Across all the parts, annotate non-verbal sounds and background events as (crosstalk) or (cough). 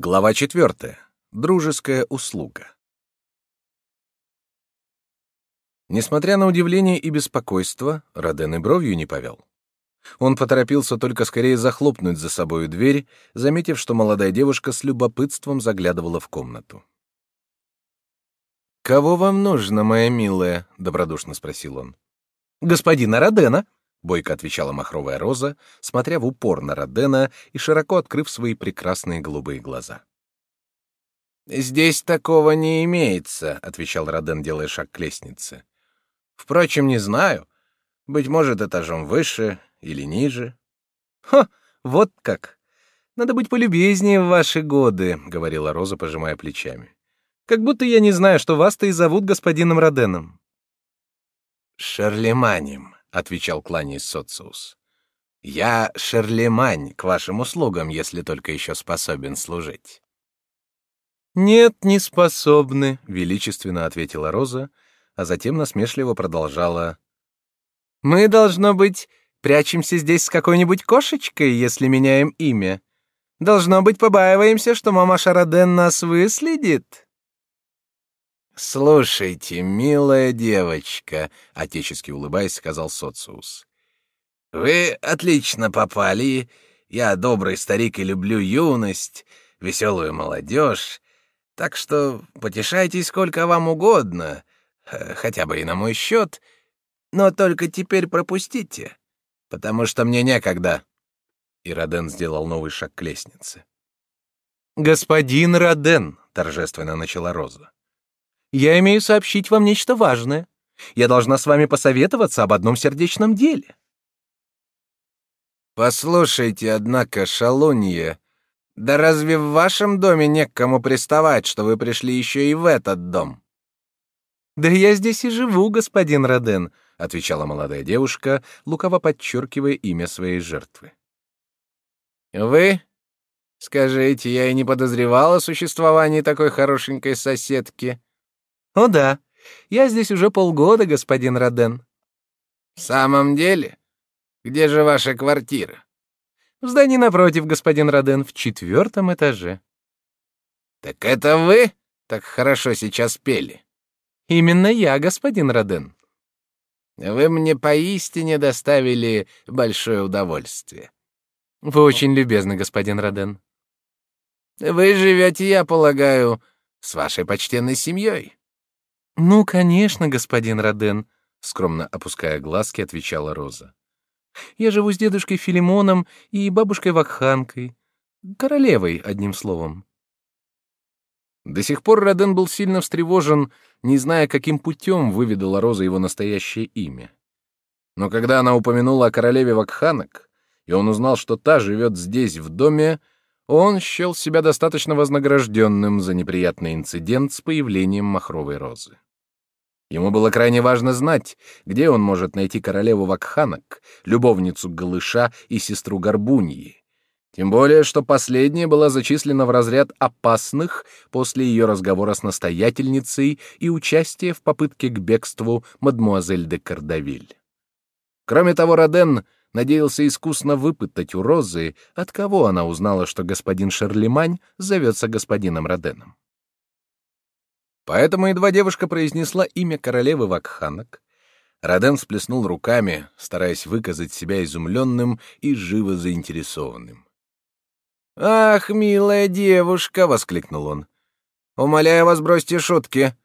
Глава четвертая. Дружеская услуга. Несмотря на удивление и беспокойство, Роден и бровью не повел. Он поторопился только скорее захлопнуть за собою дверь, заметив, что молодая девушка с любопытством заглядывала в комнату. «Кого вам нужно, моя милая?» — добродушно спросил он. «Господина Родена», — бойко отвечала махровая роза, смотря в упор на Родена и широко открыв свои прекрасные голубые глаза. «Здесь такого не имеется», — отвечал Роден, делая шаг к лестнице. «Впрочем, не знаю. Быть может, этажом выше или ниже». «Ха, вот как! Надо быть полюбезнее в ваши годы», — говорила Роза, пожимая плечами. «Как будто я не знаю, что вас-то и зовут господином Роденом». «Шарлеманем», — отвечал кланяясь Социус. «Я Шарлемань к вашим услугам, если только еще способен служить». «Нет, не способны», — величественно ответила Роза, а затем насмешливо продолжала. «Мы, должно быть, прячемся здесь с какой-нибудь кошечкой, если меняем имя. Должно быть, побаиваемся, что мама Шараден нас выследит». «Слушайте, милая девочка», — отечески улыбаясь, сказал Социус. «Вы отлично попали. Я добрый старик и люблю юность, веселую молодежь. Так что потешайтесь сколько вам угодно, хотя бы и на мой счет, но только теперь пропустите, потому что мне некогда». И Роден сделал новый шаг к лестнице. «Господин Роден», — торжественно начала Роза, я имею сообщить вам нечто важное. Я должна с вами посоветоваться об одном сердечном деле. Послушайте, однако, шалунья, да разве в вашем доме не к кому приставать, что вы пришли еще и в этот дом? Да я здесь и живу, господин Роден, отвечала молодая девушка, лукаво подчеркивая имя своей жертвы. Вы? Скажите, я и не подозревала о существовании такой хорошенькой соседки. «О да, я здесь уже полгода, господин Роден». «В самом деле? Где же ваша квартира?» «В здании напротив, господин Роден, в четвертом этаже». «Так это вы так хорошо сейчас пели?» «Именно я, господин Роден». «Вы мне поистине доставили большое удовольствие». «Вы очень любезны, господин Роден». «Вы живете, я полагаю, с вашей почтенной семьей?» Ну, конечно, господин Роден, скромно опуская глазки, отвечала Роза. Я живу с дедушкой Филимоном и бабушкой Вакханкой, королевой, одним словом. До сих пор Роден был сильно встревожен, не зная, каким путем выведала Роза его настоящее имя. Но когда она упомянула о королеве Вакханок, и он узнал, что та живет здесь, в доме, он счел себя достаточно вознагражденным за неприятный инцидент с появлением махровой розы. Ему было крайне важно знать, где он может найти королеву Вакханок, любовницу Голыша и сестру Горбуньи. Тем более, что последняя была зачислена в разряд опасных после ее разговора с настоятельницей и участия в попытке к бегству мадмуазель де Кардавиль. Кроме того, Роден надеялся искусно выпытать у Розы, от кого она узнала, что господин Шарлемань зовется господином Роденом. Поэтому едва девушка произнесла имя королевы Вакханок, Роден всплеснул руками, стараясь выказать себя изумленным и живо заинтересованным. «Ах, милая девушка!» — воскликнул он. «Умоляю вас, бросьте шутки.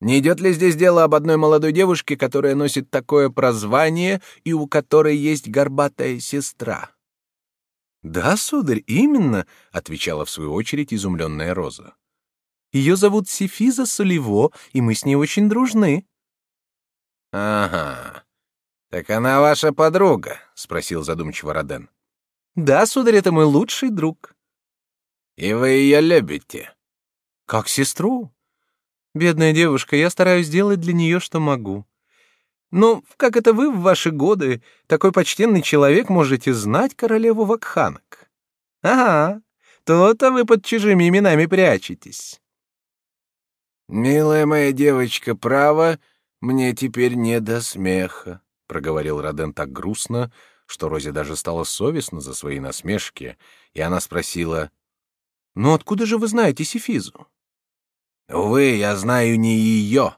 Не идет ли здесь дело об одной молодой девушке, которая носит такое прозвание и у которой есть горбатая сестра?» «Да, сударь, именно», — отвечала в свою очередь изумленная Роза. Ее зовут Сифиза Соливо, и мы с ней очень дружны». «Ага. Так она ваша подруга?» — спросил задумчиво Роден. «Да, сударь, это мой лучший друг». «И вы ее любите?» «Как сестру. Бедная девушка, я стараюсь сделать для нее, что могу. Ну, как это вы в ваши годы, такой почтенный человек, можете знать королеву Вакханок? Ага, то-то вы под чужими именами прячетесь». «Милая моя девочка, право, мне теперь не до смеха», — проговорил Роден так грустно, что Розе даже стало совестно за свои насмешки, и она спросила, Но откуда же вы знаете Сифизу? Увы, я знаю не ее,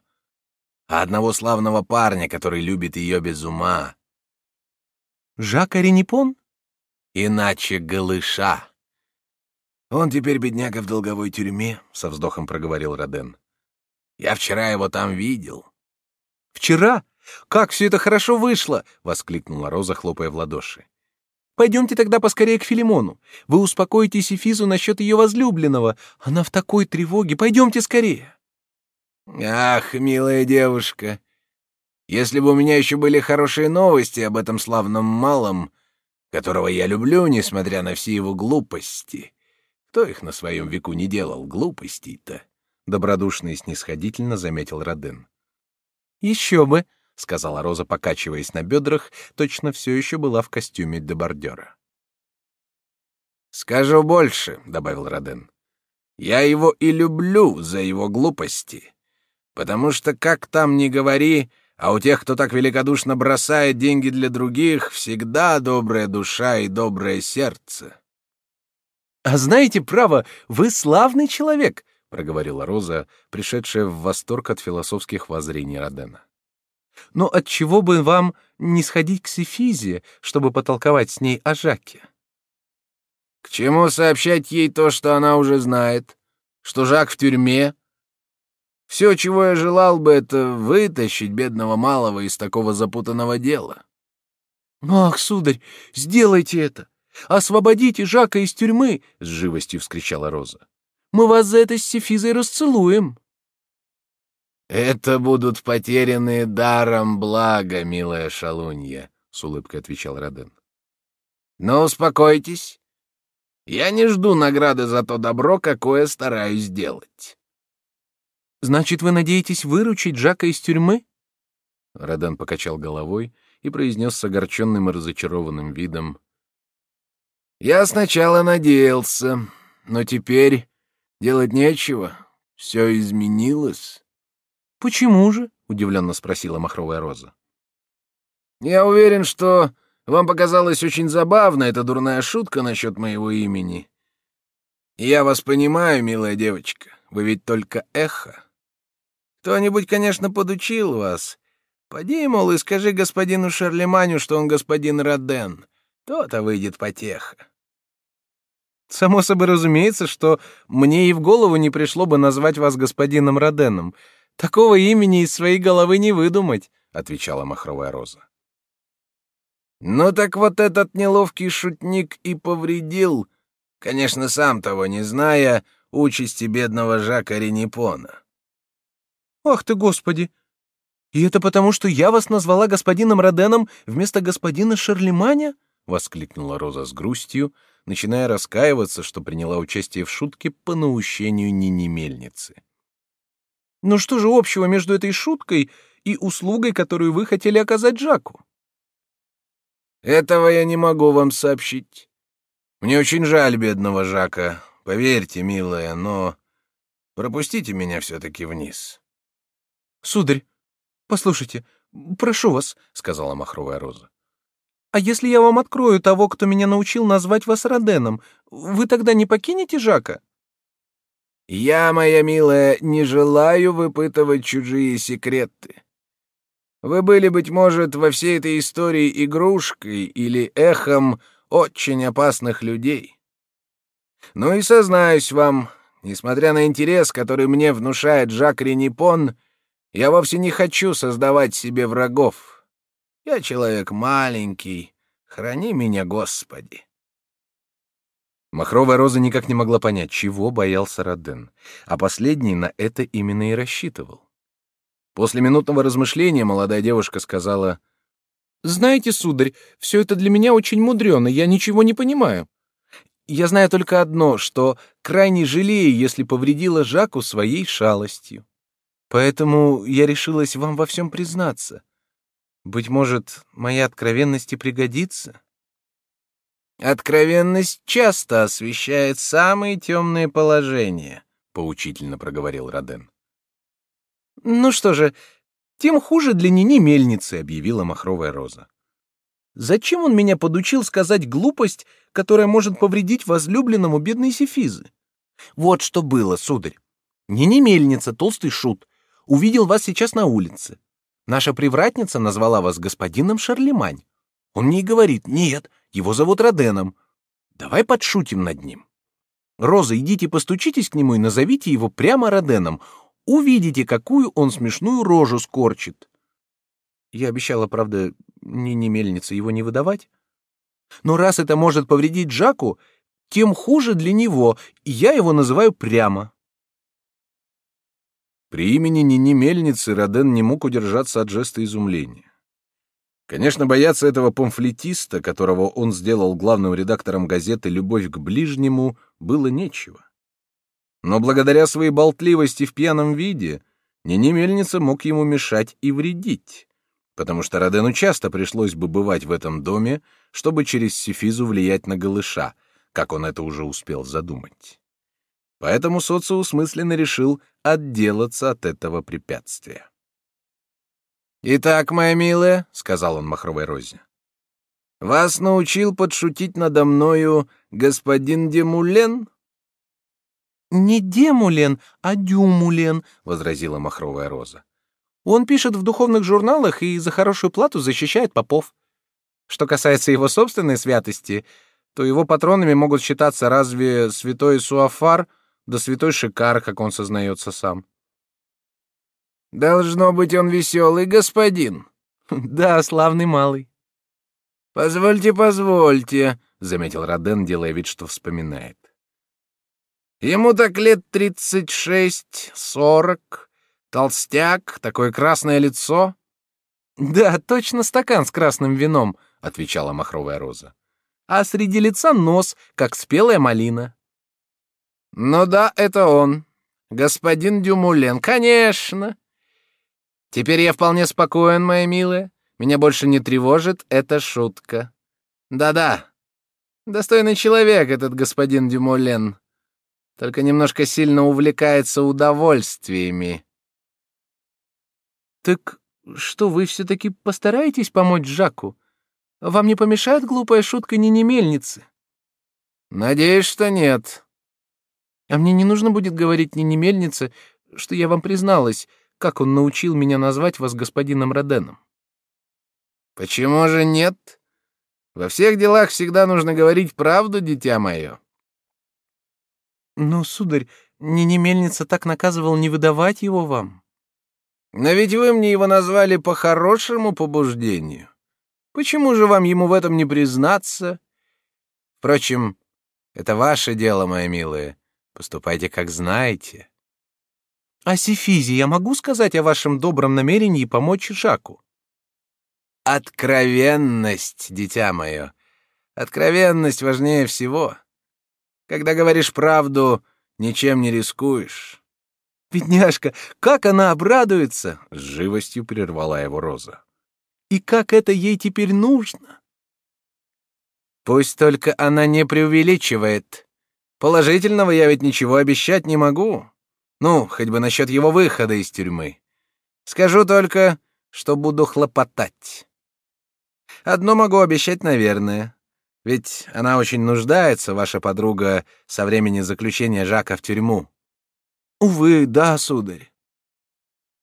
а одного славного парня, который любит ее без ума. Жак Аренипон? Иначе голыша. Он теперь бедняга в долговой тюрьме, со вздохом проговорил Роден. Я вчера его там видел. Вчера? Как все это хорошо вышло! воскликнула Роза, хлопая в ладоши. Пойдемте тогда поскорее к Филимону. Вы успокоите Сифизу насчет ее возлюбленного. Она в такой тревоге. Пойдемте скорее. Ах, милая девушка, если бы у меня еще были хорошие новости об этом славном малом, которого я люблю, несмотря на все его глупости. Кто их на своем веку не делал глупостей-то? Добродушно и снисходительно заметил Роден. Еще бы, — сказала Роза, покачиваясь на бедрах, точно все еще была в костюме дебардера. «Скажу больше», — добавил Роден. «Я его и люблю за его глупости, потому что, как там ни говори, а у тех, кто так великодушно бросает деньги для других, всегда добрая душа и доброе сердце». «А знаете, право, вы славный человек», — проговорила Роза, пришедшая в восторг от философских воззрений Родена. Но от чего бы вам не сходить к Сефизе, чтобы потолковать с ней о Жаке? К чему сообщать ей то, что она уже знает? Что Жак в тюрьме? Все, чего я желал бы, это вытащить бедного малого из такого запутанного дела. Ах, сударь, сделайте это! Освободите Жака из тюрьмы! — с живостью вскричала Роза. Мы вас за это с Сефизой расцелуем. «Это будут потерянные даром блага, милая шалунья», — с улыбкой отвечал Роден. «Но успокойтесь. Я не жду награды за то добро, какое стараюсь сделать». «Значит, вы надеетесь выручить Жака из тюрьмы?» Роден покачал головой и произнес с огорченным и разочарованным видом. «Я сначала надеялся, но теперь делать нечего. Все изменилось». Почему же? удивленно спросила махровая роза. Я уверен, что вам показалась очень забавна эта дурная шутка насчет моего имени. Я вас понимаю, милая девочка. Вы ведь только эхо. Кто-нибудь, конечно, подучил вас. Поди, мол, и скажи господину Шарлеманю, что он господин Роден. То-то выйдет потеха. Само собой разумеется, что мне и в голову не пришло бы назвать вас господином Роденом. Такого имени из своей головы не выдумать, отвечала махровая роза. Ну так вот этот неловкий шутник и повредил, конечно, сам того не зная, участи бедного Жака Ренепона. Ах ты, господи! И это потому, что я вас назвала господином Роденом вместо господина Шарлеманя? воскликнула Роза с грустью, начиная раскаиваться, что приняла участие в шутке по наущению Нини Мельницы. Но что же общего между этой шуткой и услугой, которую вы хотели оказать Жаку? Этого я не могу вам сообщить. Мне очень жаль бедного Жака, поверьте, милая, но пропустите меня все-таки вниз. Сударь, послушайте, прошу вас, сказала махровая роза. А если я вам открою того, кто меня научил назвать вас Роденом, вы тогда не покинете Жака? Я, моя милая, не желаю выпытывать чужие секреты. Вы были, быть может, во всей этой истории игрушкой или эхом очень опасных людей. Ну и сознаюсь вам, несмотря на интерес, который мне внушает Жак Ренипон, я вовсе не хочу создавать себе врагов. Я человек маленький, храни меня, Господи. Махровая роза никак не могла понять, чего боялся Роден, а последний на это именно и рассчитывал. После минутного размышления молодая девушка сказала, «Знаете, сударь, все это для меня очень мудрено, я ничего не понимаю. Я знаю только одно, что крайне жалею, если повредила Жаку своей шалостью. Поэтому я решилась вам во всем признаться. Быть может, моя откровенность и пригодится?» Откровенность часто освещает самые темные положения, поучительно проговорил Роден. Ну что же, тем хуже для Нини мельницы, объявила махровая роза. Зачем он меня подучил сказать глупость, которая может повредить возлюбленному бедной Сефизы? Вот что было, сударь. Не мельница, толстый шут. Увидел вас сейчас на улице. Наша привратница назвала вас господином Шарлемань. Он мне и говорит, нет, его зовут Роденом. Давай подшутим над ним. Роза, идите постучитесь к нему и назовите его прямо Роденом. Увидите, какую он смешную рожу скорчит. Я обещала, правда, не не мельница его не выдавать. Но раз это может повредить Жаку, тем хуже для него, и я его называю прямо. При имени Нини Мельницы Роден не мог удержаться от жеста изумления. Конечно, бояться этого памфлетиста, которого он сделал главным редактором газеты «Любовь к ближнему», было нечего. Но благодаря своей болтливости в пьяном виде Нини Мельница мог ему мешать и вредить, потому что Родену часто пришлось бы бывать в этом доме, чтобы через Сифизу влиять на голыша, как он это уже успел задумать. Поэтому Социус мысленно решил отделаться от этого препятствия. «Итак, моя милая», — сказал он Махровой Розе, — «вас научил подшутить надо мною господин Демулен?» «Не Демулен, а Дюмулен», — возразила Махровая Роза. «Он пишет в духовных журналах и за хорошую плату защищает попов. Что касается его собственной святости, то его патронами могут считаться разве святой Суафар да святой Шикар, как он сознается сам. Должно быть, он веселый господин. (laughs) Да, славный малый. Позвольте, позвольте, заметил Роден, делая вид, что вспоминает. Ему так лет тридцать шесть, сорок, толстяк, такое красное лицо. Да, точно стакан с красным вином, отвечала махровая роза а среди лица нос, как спелая малина. Ну да, это он. Господин Дюмулен, конечно. Теперь я вполне спокоен, моя милая. Меня больше не тревожит эта шутка. Да-да. Достойный человек этот господин Дюмулен. Только немножко сильно увлекается удовольствиями. Так что вы все-таки постараетесь помочь Жаку? Вам не помешает глупая шутка не мельницы? Надеюсь, что нет. А мне не нужно будет говорить не мельнице, что я вам призналась, как он научил меня назвать вас господином Роденом. Почему же нет? Во всех делах всегда нужно говорить правду, дитя мое. Но, сударь, не мельница так наказывал не выдавать его вам. Но ведь вы мне его назвали по хорошему побуждению. Почему же вам ему в этом не признаться? Впрочем, это ваше дело, моя милая. Поступайте, как знаете. А Сифизе я могу сказать о вашем добром намерении помочь Жаку? Откровенность, дитя мое. Откровенность важнее всего. Когда говоришь правду, ничем не рискуешь. Бедняжка, как она обрадуется! С живостью прервала его Роза. И как это ей теперь нужно? Пусть только она не преувеличивает. Положительного я ведь ничего обещать не могу. Ну, хоть бы насчет его выхода из тюрьмы. Скажу только, что буду хлопотать. Одно могу обещать, наверное. Ведь она очень нуждается, ваша подруга, со времени заключения Жака в тюрьму. Увы, да, сударь.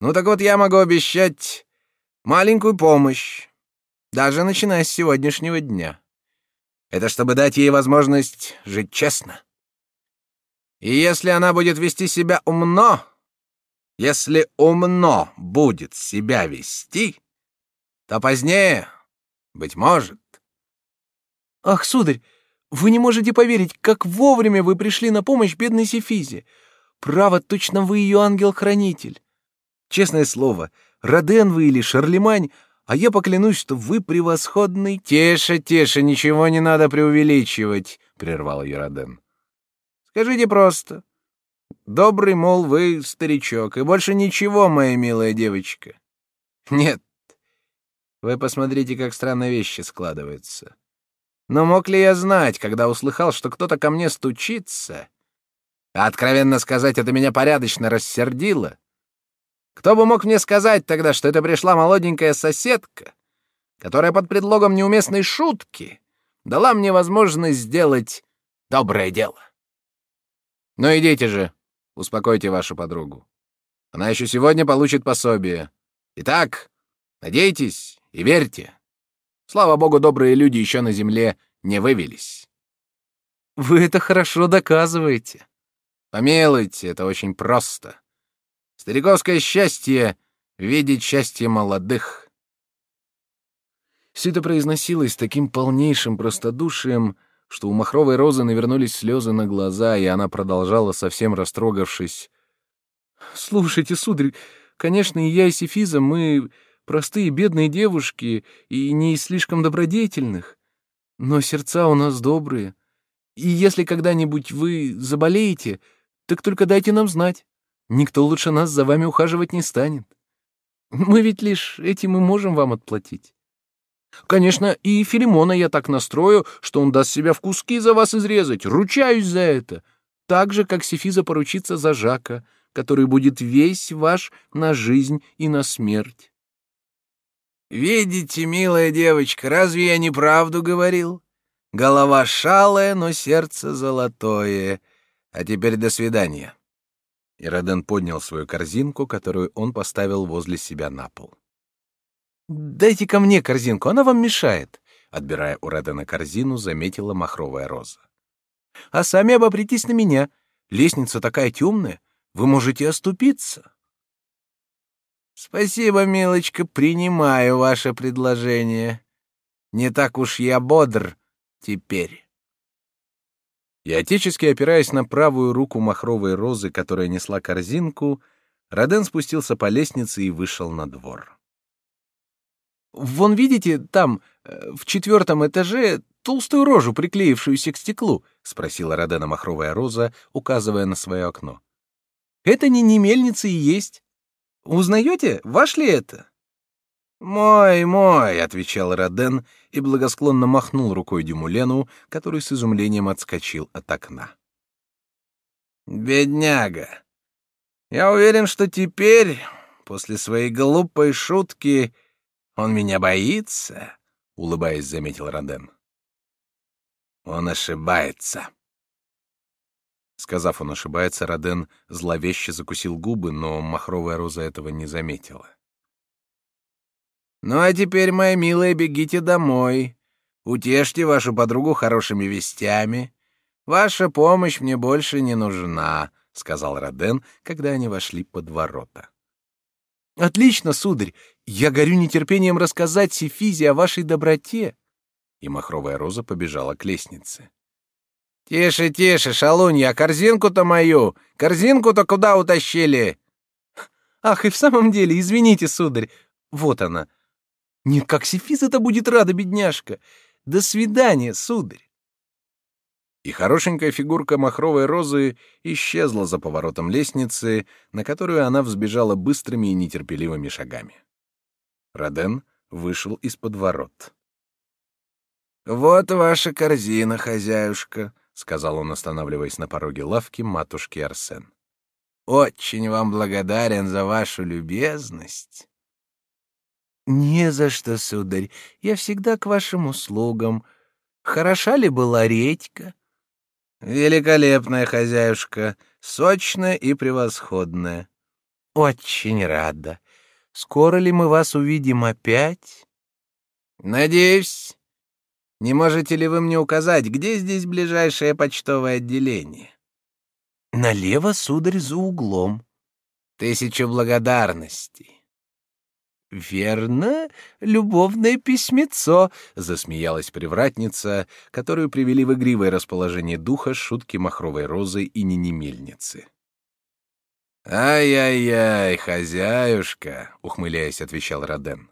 Ну так вот я могу обещать маленькую помощь, даже начиная с сегодняшнего дня. Это чтобы дать ей возможность жить честно. И если она будет вести себя умно, если умно будет себя вести, то позднее, быть может... Ах, сударь, вы не можете поверить, как вовремя вы пришли на помощь бедной Сефизе. Право, точно вы ее ангел-хранитель. Честное слово, Роден вы или Шарлемань, а я поклянусь, что вы превосходный. Тише, тише, ничего не надо преувеличивать, прервал ее Роден. Скажите просто. Добрый, мол, вы старичок, и больше ничего, моя милая девочка. Нет. Вы посмотрите, как странно вещи складываются. Но мог ли я знать, когда услыхал, что кто-то ко мне стучится? А откровенно сказать, это меня порядочно рассердило. Кто бы мог мне сказать тогда, что это пришла молоденькая соседка, которая под предлогом неуместной шутки дала мне возможность сделать доброе дело? Ну идите же, успокойте вашу подругу. Она еще сегодня получит пособие. Итак, надейтесь и верьте. Слава богу, добрые люди еще на земле не вывелись. Вы это хорошо доказываете. Помилуйте, это очень просто. Стариковское счастье — видеть счастье молодых. Все это произносилось таким полнейшим простодушием, что у Махровой Розы навернулись слезы на глаза, и она продолжала, совсем растрогавшись. «Слушайте, сударь, конечно, и я, и Сефиза, мы простые бедные девушки и не из слишком добродетельных, но сердца у нас добрые, и если когда-нибудь вы заболеете, так только дайте нам знать. Никто лучше нас за вами ухаживать не станет. Мы ведь лишь этим и можем вам отплатить. Конечно, и Филимона я так настрою, что он даст себя в куски за вас изрезать. Ручаюсь за это. Так же, как Сефиза поручится за Жака, который будет весь ваш на жизнь и на смерть. Видите, милая девочка, разве я не правду говорил? Голова шалая, но сердце золотое. А теперь до свидания. И Роден поднял свою корзинку, которую он поставил возле себя на пол. «Дайте ко мне корзинку, она вам мешает», — отбирая у Редена корзину, заметила махровая роза. «А сами обопритесь на меня. Лестница такая темная, вы можете оступиться». «Спасибо, милочка, принимаю ваше предложение. Не так уж я бодр теперь». И отечески опираясь на правую руку махровой розы, которая несла корзинку, Роден спустился по лестнице и вышел на двор. «Вон видите, там, э, в четвертом этаже, толстую рожу, приклеившуюся к стеклу?» — спросила Родена махровая роза, указывая на свое окно. «Это не не мельница и есть. Узнаете, ваш ли это?» «Мой, мой», — отвечал Роден и благосклонно махнул рукой Дюмулену, который с изумлением отскочил от окна. «Бедняга! Я уверен, что теперь, после своей глупой шутки, он меня боится», — улыбаясь, заметил Роден. «Он ошибается». Сказав, он ошибается, Роден зловеще закусил губы, но махровая роза этого не заметила. Ну а теперь, моя милая, бегите домой. Утешьте вашу подругу хорошими вестями. Ваша помощь мне больше не нужна, сказал Роден, когда они вошли под ворота. Отлично, сударь. Я горю нетерпением рассказать Сефизе о вашей доброте. И махровая роза побежала к лестнице. Тише, тише, шалунья, корзинку-то мою, корзинку-то куда утащили? Ах, и в самом деле, извините, сударь. Вот она. Нет, как Сефиза-то будет рада, бедняжка. До свидания, сударь. И хорошенькая фигурка махровой розы исчезла за поворотом лестницы, на которую она взбежала быстрыми и нетерпеливыми шагами. Роден вышел из-под ворот. «Вот ваша корзина, хозяюшка», — сказал он, останавливаясь на пороге лавки матушки Арсен. «Очень вам благодарен за вашу любезность». «Не за что, сударь, я всегда к вашим услугам. Хороша ли была редька?» «Великолепная хозяюшка, сочная и превосходная». «Очень рада. Скоро ли мы вас увидим опять?» «Надеюсь. Не можете ли вы мне указать, где здесь ближайшее почтовое отделение?» «Налево, сударь, за углом». «Тысячу благодарностей». «Верно, любовное письмецо», — засмеялась привратница, которую привели в игривое расположение духа шутки махровой розы и ненемельницы. «Ай-яй-яй, хозяюшка», — ухмыляясь, отвечал Роден.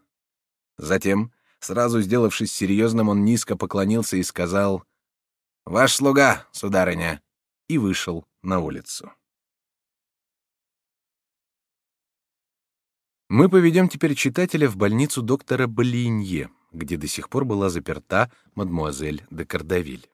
Затем, сразу сделавшись серьезным, он низко поклонился и сказал «Ваш слуга, сударыня», и вышел на улицу. Мы поведем теперь читателя в больницу доктора Болинье, где до сих пор была заперта мадмуазель де Кардавиль.